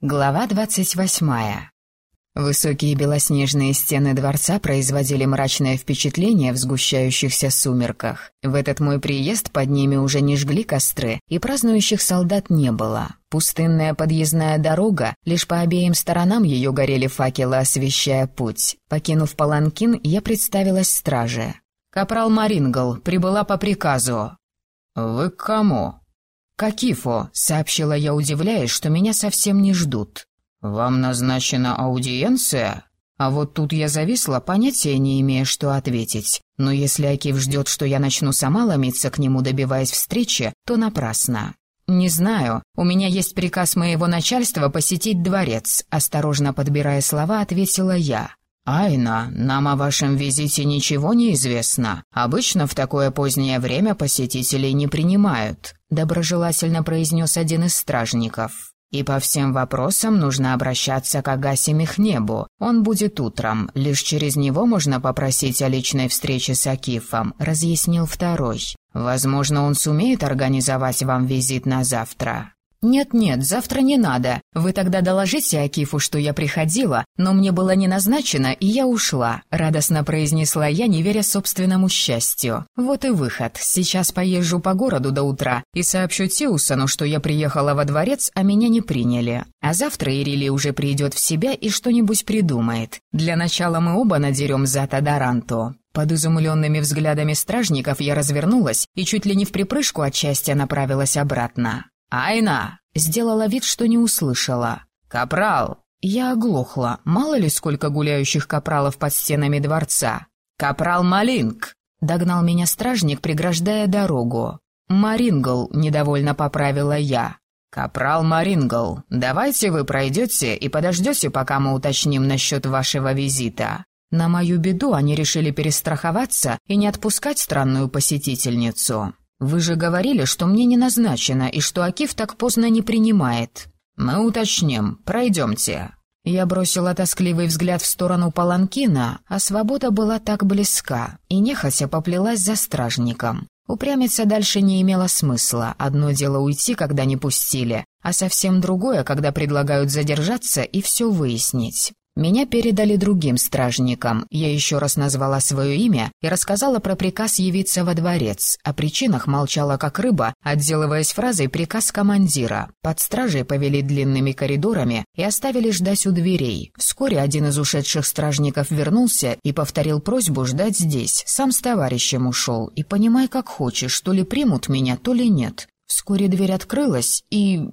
Глава двадцать восьмая. Высокие белоснежные стены дворца производили мрачное впечатление в сгущающихся сумерках. В этот мой приезд под ними уже не жгли костры, и празднующих солдат не было. Пустынная подъездная дорога, лишь по обеим сторонам ее горели факелы, освещая путь. Покинув Паланкин, я представилась страже. «Капрал Марингл прибыла по приказу». «Вы к кому?» «Какифо», — сообщила я, удивляясь, что меня совсем не ждут. «Вам назначена аудиенция?» А вот тут я зависла, понятия не имея, что ответить. Но если Акиф ждет, что я начну сама ломиться к нему, добиваясь встречи, то напрасно. «Не знаю. У меня есть приказ моего начальства посетить дворец», — осторожно подбирая слова, ответила я. «Айна, нам о вашем визите ничего не известно. Обычно в такое позднее время посетителей не принимают», — доброжелательно произнес один из стражников. «И по всем вопросам нужно обращаться к Агасе Мехнебу. Он будет утром. Лишь через него можно попросить о личной встрече с Акифом», — разъяснил второй. «Возможно, он сумеет организовать вам визит на завтра». «Нет-нет, завтра не надо. Вы тогда доложите Акифу, что я приходила, но мне было не назначено, и я ушла», — радостно произнесла я, не веря собственному счастью. «Вот и выход. Сейчас поезжу по городу до утра и сообщу Тиусону, что я приехала во дворец, а меня не приняли. А завтра Ирили уже придет в себя и что-нибудь придумает. Для начала мы оба надерем зад Адаранту». Под изумленными взглядами стражников я развернулась и чуть ли не в припрыжку от счастья направилась обратно. «Айна!» — сделала вид, что не услышала. «Капрал!» Я оглохла, мало ли сколько гуляющих капралов под стенами дворца. «Капрал Малинг!» — догнал меня стражник, преграждая дорогу. «Марингл», — недовольно поправила я. «Капрал Марингл, давайте вы пройдете и подождете, пока мы уточним насчет вашего визита». На мою беду они решили перестраховаться и не отпускать странную посетительницу. «Вы же говорили, что мне не назначено и что Акиф так поздно не принимает». «Мы уточним. Пройдемте». Я бросила тоскливый взгляд в сторону Паланкина, а свобода была так близка, и нехотя поплелась за стражником. Упрямиться дальше не имело смысла. Одно дело уйти, когда не пустили, а совсем другое, когда предлагают задержаться и все выяснить. Меня передали другим стражникам. Я еще раз назвала свое имя и рассказала про приказ явиться во дворец. О причинах молчала как рыба, отделываясь фразой «приказ командира». Под стражей повели длинными коридорами и оставили ждать у дверей. Вскоре один из ушедших стражников вернулся и повторил просьбу ждать здесь. Сам с товарищем ушел. И понимай, как хочешь, то ли примут меня, то ли нет. Вскоре дверь открылась и...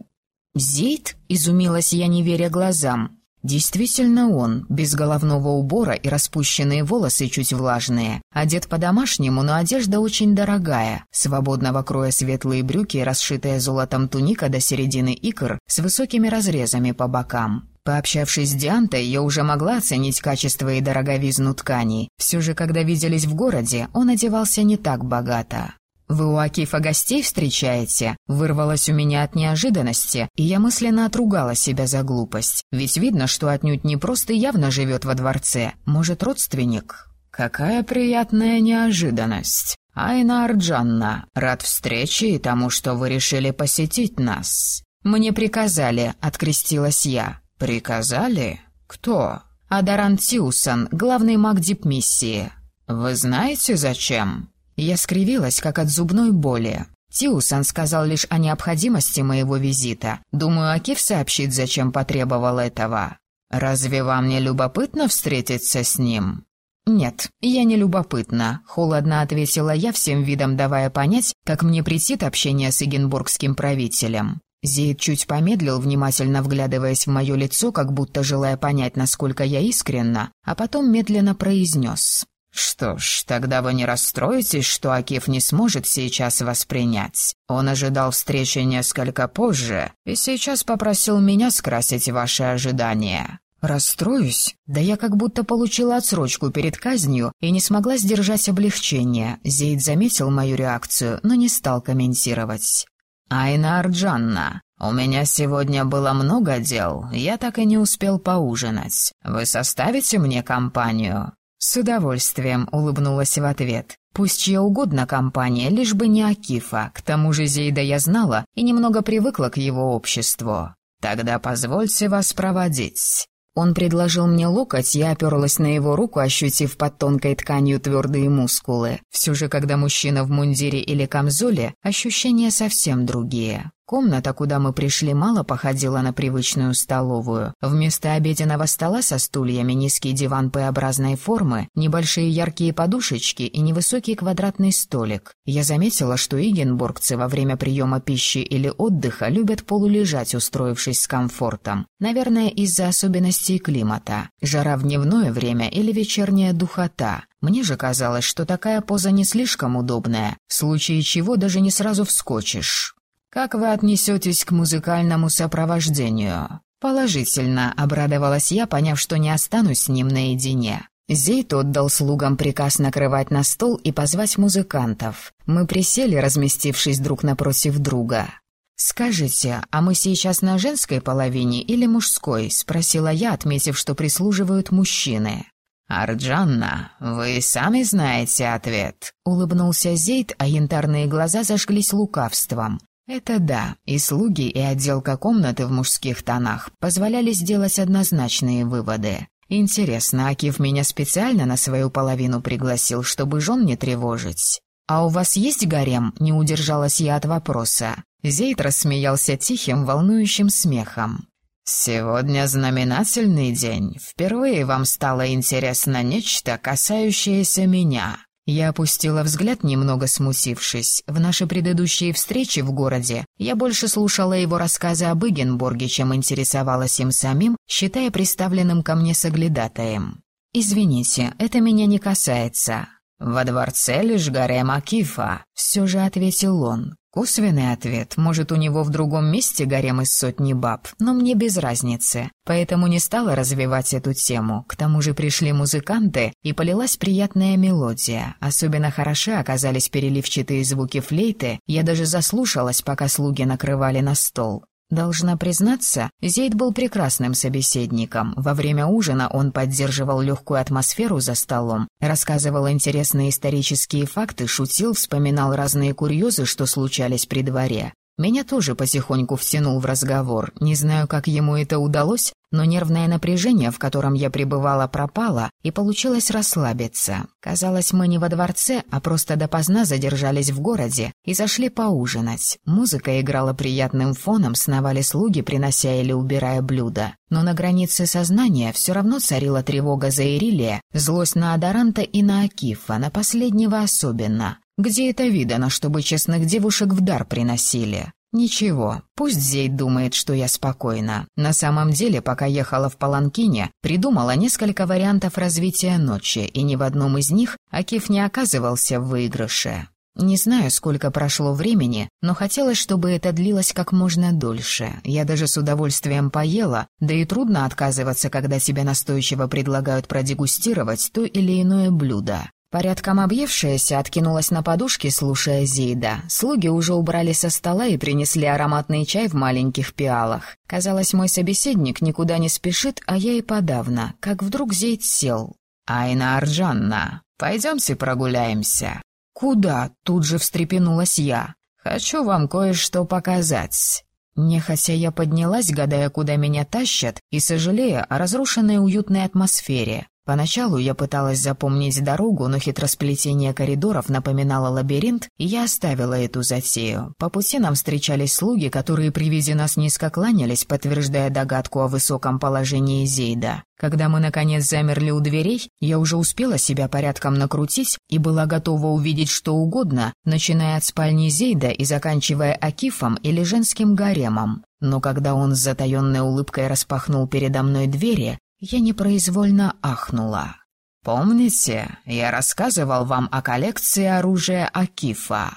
«Зейд?» — изумилась я, не веря глазам. Действительно он, без головного убора и распущенные волосы чуть влажные. Одет по-домашнему, но одежда очень дорогая. Свободного кроя светлые брюки, расшитая золотом туника до середины икр, с высокими разрезами по бокам. Пообщавшись с Диантой, я уже могла оценить качество и дороговизну тканей. Все же, когда виделись в городе, он одевался не так богато. «Вы у Акифа гостей встречаете?» Вырвалось у меня от неожиданности, и я мысленно отругала себя за глупость. Ведь видно, что отнюдь не просто явно живет во дворце. Может, родственник? «Какая приятная неожиданность!» «Айна Арджанна, рад встрече и тому, что вы решили посетить нас». «Мне приказали», — открестилась я. «Приказали? Кто?» «Адарант Тиусон, главный маг дипмиссии». «Вы знаете, зачем?» Я скривилась, как от зубной боли. Тиусан сказал лишь о необходимости моего визита. Думаю, Акиф сообщит, зачем потребовал этого. «Разве вам не любопытно встретиться с ним?» «Нет, я не любопытна», — холодно ответила я, всем видом давая понять, как мне претит общение с эгенбургским правителем. Зейд чуть помедлил, внимательно вглядываясь в мое лицо, как будто желая понять, насколько я искренна, а потом медленно произнес. «Что ж, тогда вы не расстроитесь, что Акиф не сможет сейчас воспринять. Он ожидал встречи несколько позже и сейчас попросил меня скрасить ваши ожидания». «Расстроюсь? Да я как будто получила отсрочку перед казнью и не смогла сдержать облегчение. Зейд заметил мою реакцию, но не стал комментировать. «Айна Арджанна, у меня сегодня было много дел, я так и не успел поужинать. Вы составите мне компанию?» «С удовольствием», — улыбнулась в ответ. «Пусть чья угодно компания, лишь бы не Акифа. К тому же Зейда я знала и немного привыкла к его обществу». Тогда позвольте вас проводить». Он предложил мне локоть, я оперлась на его руку, ощутив под тонкой тканью твердые мускулы. Все же, когда мужчина в мундире или камзоле, ощущения совсем другие. Комната, куда мы пришли, мало походила на привычную столовую. Вместо обеденного стола со стульями низкий диван П-образной формы, небольшие яркие подушечки и невысокий квадратный столик. Я заметила, что игенбургцы во время приема пищи или отдыха любят полулежать, устроившись с комфортом. Наверное, из-за особенностей климата. Жара в дневное время или вечерняя духота. Мне же казалось, что такая поза не слишком удобная, в случае чего даже не сразу вскочишь. «Как вы отнесетесь к музыкальному сопровождению?» «Положительно», — обрадовалась я, поняв, что не останусь с ним наедине. Зейт отдал слугам приказ накрывать на стол и позвать музыкантов. Мы присели, разместившись друг напротив друга. «Скажите, а мы сейчас на женской половине или мужской?» — спросила я, отметив, что прислуживают мужчины. «Арджанна, вы сами знаете ответ», — улыбнулся Зейт, а янтарные глаза зажглись лукавством. Это да, и слуги, и отделка комнаты в мужских тонах позволяли сделать однозначные выводы. Интересно, Акив меня специально на свою половину пригласил, чтобы жен не тревожить. «А у вас есть гарем?» — не удержалась я от вопроса. Зейд рассмеялся тихим, волнующим смехом. «Сегодня знаменательный день. Впервые вам стало интересно нечто, касающееся меня. Я опустила взгляд, немного смутившись. В нашей предыдущей встрече в городе я больше слушала его рассказы об Игенборге, чем интересовалась им самим, считая представленным ко мне соглядатаем. «Извините, это меня не касается». «Во дворце лишь гарем Акифа», — все же ответил он. Косвенный ответ. Может, у него в другом месте гарем из сотни баб, но мне без разницы. Поэтому не стала развивать эту тему. К тому же пришли музыканты, и полилась приятная мелодия. Особенно хороши оказались переливчатые звуки флейты. Я даже заслушалась, пока слуги накрывали на стол. Должна признаться, Зейд был прекрасным собеседником. Во время ужина он поддерживал легкую атмосферу за столом, рассказывал интересные исторические факты, шутил, вспоминал разные курьезы, что случались при дворе. Меня тоже потихоньку втянул в разговор. Не знаю, как ему это удалось, но нервное напряжение, в котором я пребывала, пропало, и получилось расслабиться. Казалось, мы не во дворце, а просто допоздна задержались в городе и зашли поужинать. Музыка играла приятным фоном, сновали слуги, принося или убирая блюда. Но на границе сознания все равно царила тревога за Ирилия, злость на Адаранта и на Акифа, на последнего особенно. Где это видано, чтобы честных девушек в дар приносили? Ничего, пусть Зейд думает, что я спокойна. На самом деле, пока ехала в Паланкине, придумала несколько вариантов развития ночи, и ни в одном из них Акиф не оказывался в выигрыше. Не знаю, сколько прошло времени, но хотелось, чтобы это длилось как можно дольше. Я даже с удовольствием поела, да и трудно отказываться, когда тебе настойчиво предлагают продегустировать то или иное блюдо. Порядком объевшаяся откинулась на подушке, слушая Зейда. Слуги уже убрали со стола и принесли ароматный чай в маленьких пиалах. Казалось, мой собеседник никуда не спешит, а я и подавно, как вдруг Зейд сел. «Айна Арджанна, пойдемте прогуляемся». «Куда?» — тут же встрепенулась я. «Хочу вам кое-что показать». Нехотя я поднялась, гадая, куда меня тащат, и сожалея о разрушенной уютной атмосфере. Поначалу я пыталась запомнить дорогу, но хитросплетение коридоров напоминало лабиринт, и я оставила эту затею. По пути нам встречались слуги, которые при виде нас низко кланялись, подтверждая догадку о высоком положении Зейда. Когда мы, наконец, замерли у дверей, я уже успела себя порядком накрутить и была готова увидеть что угодно, начиная от спальни Зейда и заканчивая Акифом или женским гаремом. Но когда он с затаенной улыбкой распахнул передо мной двери, я непроизвольно ахнула. «Помните, я рассказывал вам о коллекции оружия Акифа?»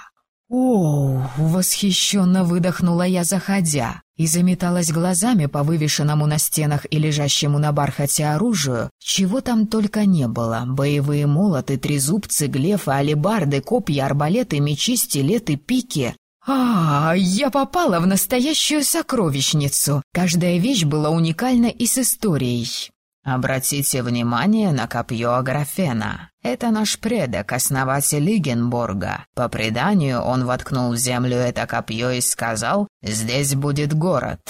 «О!» — восхищенно выдохнула я, заходя, и заметалась глазами по вывешенному на стенах и лежащему на бархате оружию, чего там только не было. Боевые молоты, трезубцы, глефы, алебарды, копья, арбалеты, мечи, стилеты, пики. А, я попала в настоящую сокровищницу. Каждая вещь была уникальна и с историей. Обратите внимание на копье Аграфена. Это наш предок, основатель Игенборга. По преданию, он воткнул в землю это копье и сказал «Здесь будет город».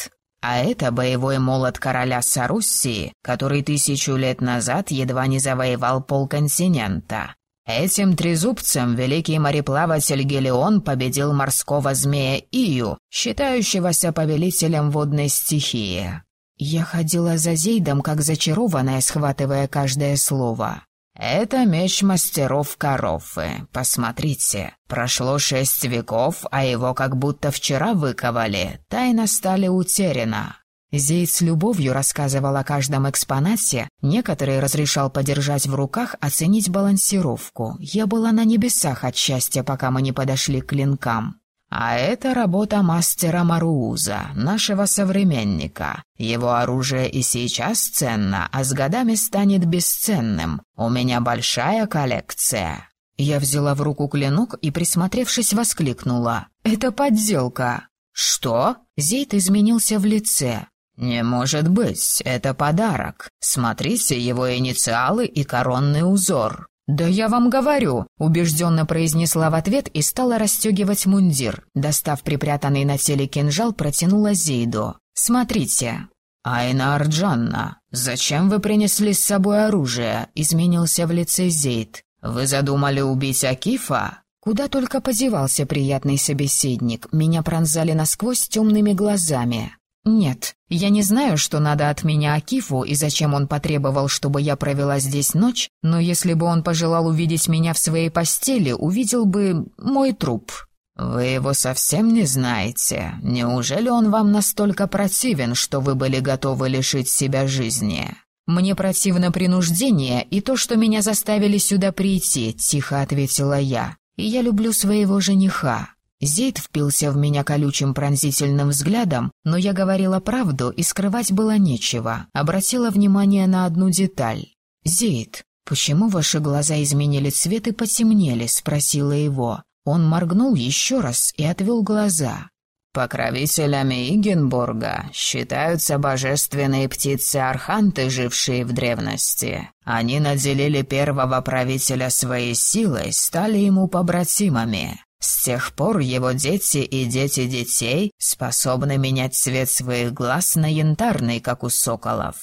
А это боевой молот короля Саруссии, который тысячу лет назад едва не завоевал полконтинента. Этим трезубцем великий мореплаватель Гелион победил морского змея Ию, считающегося повелителем водной стихии. Я ходила за Зейдом, как зачарованная, схватывая каждое слово. «Это меч мастеров Корофы. Посмотрите, прошло шесть веков, а его как будто вчера выковали. Тайна стали утеряна». Зейд с любовью рассказывал о каждом экспонате, некоторые разрешал подержать в руках, оценить балансировку. Я была на небесах от счастья, пока мы не подошли к клинкам. А это работа мастера Марууза, нашего современника. Его оружие и сейчас ценно, а с годами станет бесценным. У меня большая коллекция». Я взяла в руку клинок и, присмотревшись, воскликнула. «Это подделка!» «Что?» Зейт изменился в лице. «Не может быть, это подарок. Смотрите его инициалы и коронный узор. «Да я вам говорю», — убежденно произнесла в ответ и стала расстегивать мундир. Достав припрятанный на теле кинжал, протянула Зейду. «Смотрите». «Айна Арджанна, зачем вы принесли с собой оружие?» — изменился в лице Зейд. «Вы задумали убить Акифа?» Куда только подевался приятный собеседник, меня пронзали насквозь темными глазами. «Нет, я не знаю, что надо от меня Акифу и зачем он потребовал, чтобы я провела здесь ночь, но если бы он пожелал увидеть меня в своей постели, увидел бы мой труп». «Вы его совсем не знаете. Неужели он вам настолько противен, что вы были готовы лишить себя жизни?» «Мне противно принуждение и то, что меня заставили сюда прийти», — тихо ответила я. «И я люблю своего жениха». Зейд впился в меня колючим пронзительным взглядом, но я говорила правду, и скрывать было нечего. Обратила внимание на одну деталь. «Зейд, почему ваши глаза изменили цвет и потемнели?» — спросила его. Он моргнул еще раз и отвел глаза. Покровителями Игенбурга считаются божественные птицы-арханты, жившие в древности. Они наделили первого правителя своей силой, стали ему побратимами. С тех пор его дети и дети детей способны менять цвет своих глаз на янтарный, как у соколов.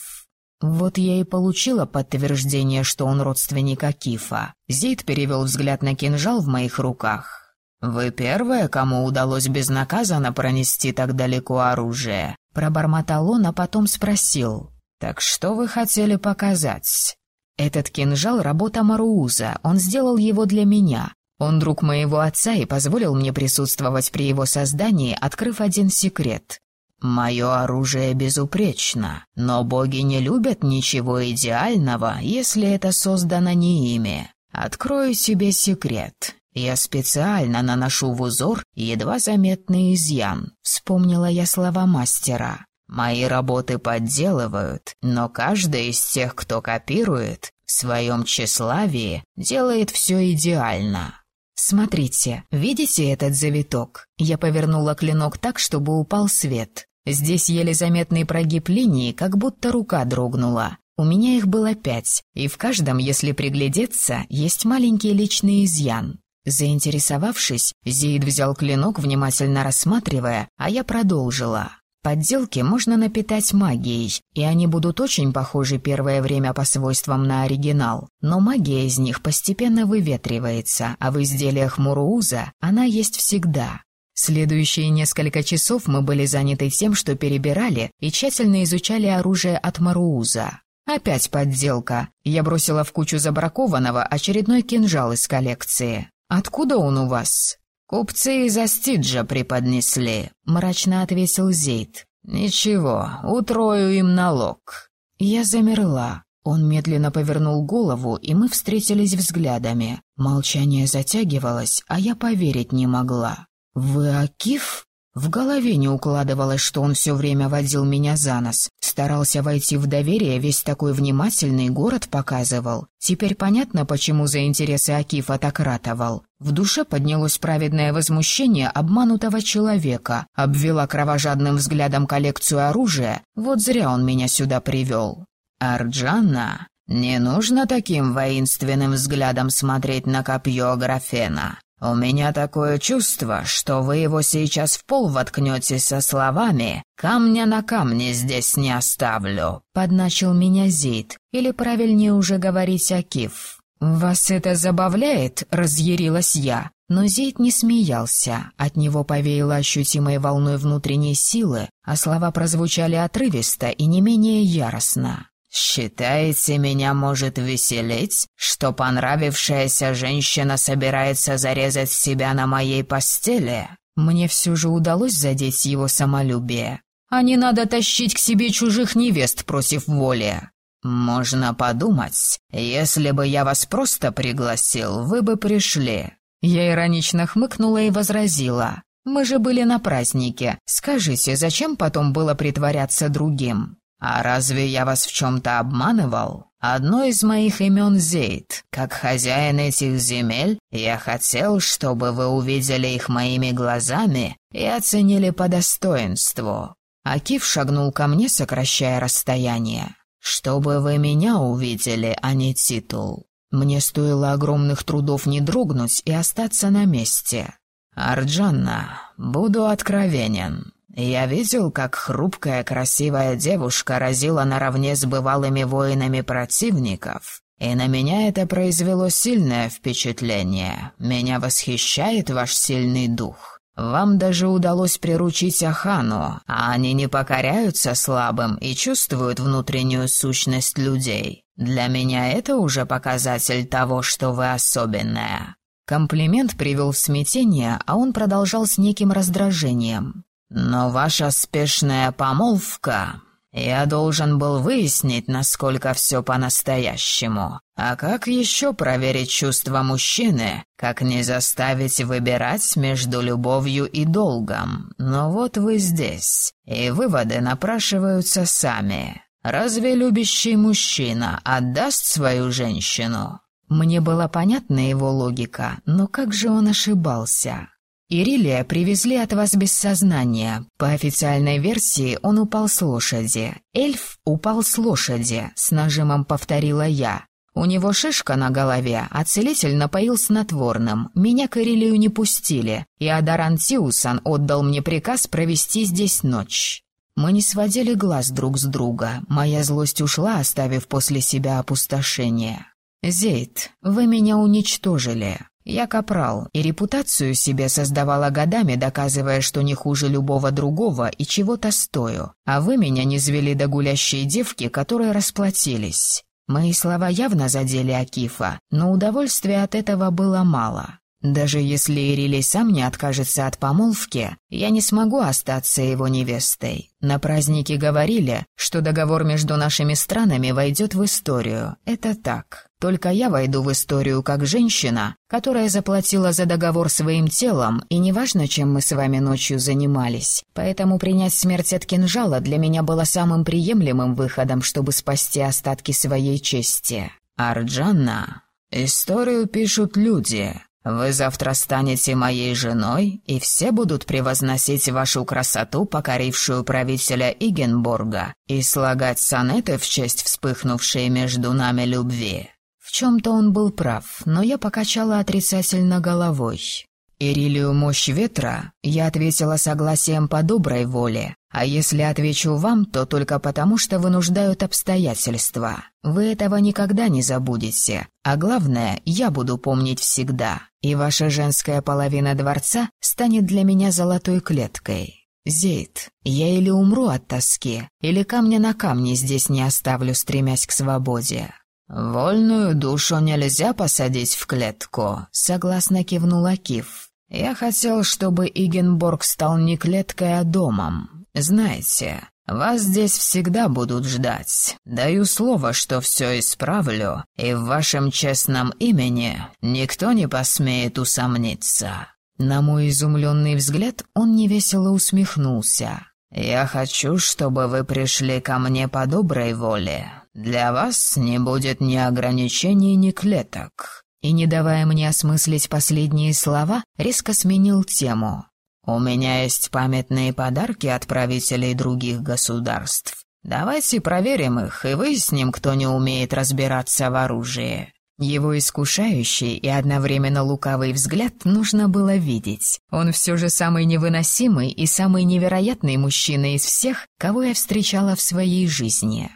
Вот я и получила подтверждение, что он родственник Акифа. Зид перевел взгляд на кинжал в моих руках. «Вы первая, кому удалось безнаказанно пронести так далеко оружие?» Пробормотал он, а потом спросил. «Так что вы хотели показать?» «Этот кинжал — работа Марууза, он сделал его для меня. Он друг моего отца и позволил мне присутствовать при его создании, открыв один секрет. «Мое оружие безупречно, но боги не любят ничего идеального, если это создано не ими. Открою себе секрет. Я специально наношу в узор едва заметный изъян», — вспомнила я слова мастера. «Мои работы подделывают, но каждый из тех, кто копирует, в своем тщеславии делает все идеально». «Смотрите, видите этот завиток?» Я повернула клинок так, чтобы упал свет. Здесь еле заметный прогиб линии, как будто рука дрогнула. У меня их было пять, и в каждом, если приглядеться, есть маленький личный изъян. Заинтересовавшись, Зейд взял клинок, внимательно рассматривая, а я продолжила. Подделки можно напитать магией, и они будут очень похожи первое время по свойствам на оригинал, но магия из них постепенно выветривается, а в изделиях Мурууза она есть всегда. Следующие несколько часов мы были заняты тем, что перебирали и тщательно изучали оружие от Марууза. Опять подделка. Я бросила в кучу забракованного очередной кинжал из коллекции. «Откуда он у вас?» «Купцы из Астиджа преподнесли», — мрачно ответил Зейд. «Ничего, утрою им налог». Я замерла. Он медленно повернул голову, и мы встретились взглядами. Молчание затягивалось, а я поверить не могла. «Вы Акиф?» В голове не укладывалось, что он все время водил меня за нос. Старался войти в доверие, весь такой внимательный город показывал. Теперь понятно, почему за интересы Акифа так ратовал. В душе поднялось праведное возмущение обманутого человека. Обвела кровожадным взглядом коллекцию оружия. Вот зря он меня сюда привел. «Арджанна, не нужно таким воинственным взглядом смотреть на копье Графена. У меня такое чувство, что вы его сейчас в пол воткнете со словами «камня на камне здесь не оставлю», — подначил меня Зейд, или правильнее уже говорить Акиф. «Вас это забавляет?» — разъярилась я. Но Зейд не смеялся, от него повеяло ощутимой волной внутренней силы, а слова прозвучали отрывисто и не менее яростно. «Считаете, меня может веселить, что понравившаяся женщина собирается зарезать себя на моей постели?» Мне все же удалось задеть его самолюбие. «А не надо тащить к себе чужих невест против воли!» «Можно подумать, если бы я вас просто пригласил, вы бы пришли». Я иронично хмыкнула и возразила. «Мы же были на празднике. Скажите, зачем потом было притворяться другим?» «А разве я вас в чем-то обманывал? Одно из моих имен Зейд. Как хозяин этих земель, я хотел, чтобы вы увидели их моими глазами и оценили по достоинству». Акиф шагнул ко мне, сокращая расстояние. «Чтобы вы меня увидели, а не титул». Мне стоило огромных трудов не дрогнуть и остаться на месте. «Арджанна, буду откровенен. Я видел, как хрупкая красивая девушка разила наравне с бывалыми воинами противников, и на меня это произвело сильное впечатление. Меня восхищает ваш сильный дух. Вам даже удалось приручить Ахану, а они не покоряются слабым и чувствуют внутреннюю сущность людей. Для меня это уже показатель того, что вы особенная». Комплимент привел в смятение, а он продолжал с неким раздражением. Но ваша спешная помолвка... Я должен был выяснить, насколько все по-настоящему. А как еще проверить чувства мужчины, как не заставить выбирать между любовью и долгом? Но вот вы здесь, и выводы напрашиваются сами. Разве любящий мужчина отдаст свою женщину? Мне была понятна его логика, но как же он ошибался? Ирилия привезли от вас без сознания. По официальной версии он упал с лошади. Эльф упал с лошади, с нажимом повторила я. У него шишка на голове, а целитель напоил снотворным. Меня к Ирилию не пустили, и Адаран Тиусан отдал мне приказ провести здесь ночь. Мы не сводили глаз друг с друга. Моя злость ушла, оставив после себя опустошение. «Зейд, вы меня уничтожили. Я капрал, и репутацию себе создавала годами, доказывая, что не хуже любого другого и чего-то стою. А вы меня не звели до гулящей девки, которые расплатились. Мои слова явно задели Акифа, но удовольствия от этого было мало. Даже если Ирилей сам не откажется от помолвки, я не смогу остаться его невестой. На празднике говорили, что договор между нашими странами войдет в историю. Это так. Только я войду в историю как женщина, которая заплатила за договор своим телом, и неважно, чем мы с вами ночью занимались. Поэтому принять смерть от кинжала для меня было самым приемлемым выходом, чтобы спасти остатки своей чести. Арджанна, историю пишут люди, вы завтра станете моей женой, и все будут превозносить вашу красоту, покорившую правителя Игенборга, и слагать сонеты в честь вспыхнувшей между нами любви». Чем-то он был прав, но я покачала отрицательно головой. Ирилию мощь ветра я ответила согласием по доброй воле, а если отвечу вам, то только потому, что вынуждают обстоятельства. Вы этого никогда не забудете. А главное, я буду помнить всегда. И ваша женская половина дворца станет для меня золотой клеткой. Зейд, я или умру от тоски, или камня на камне здесь не оставлю, стремясь к свободе. «Вольную душу нельзя посадить в клетку», — согласно кивнула Кив. «Я хотел, чтобы Игенборг стал не клеткой, а домом. «Знаете, вас здесь всегда будут ждать. Даю слово, что все исправлю, и в вашем честном имени никто не посмеет усомниться». На мой изумленный взгляд он невесело усмехнулся. «Я хочу, чтобы вы пришли ко мне по доброй воле. Для вас не будет ни ограничений, ни клеток». И, не давая мне осмыслить последние слова, резко сменил тему. У меня есть памятные подарки от правителей других государств. Давайте проверим их и выясним, кто не умеет разбираться в оружии. Его искушающий и одновременно лукавый взгляд нужно было видеть. Он все же самый невыносимый и самый невероятный мужчина из всех, кого я встречала в своей жизни.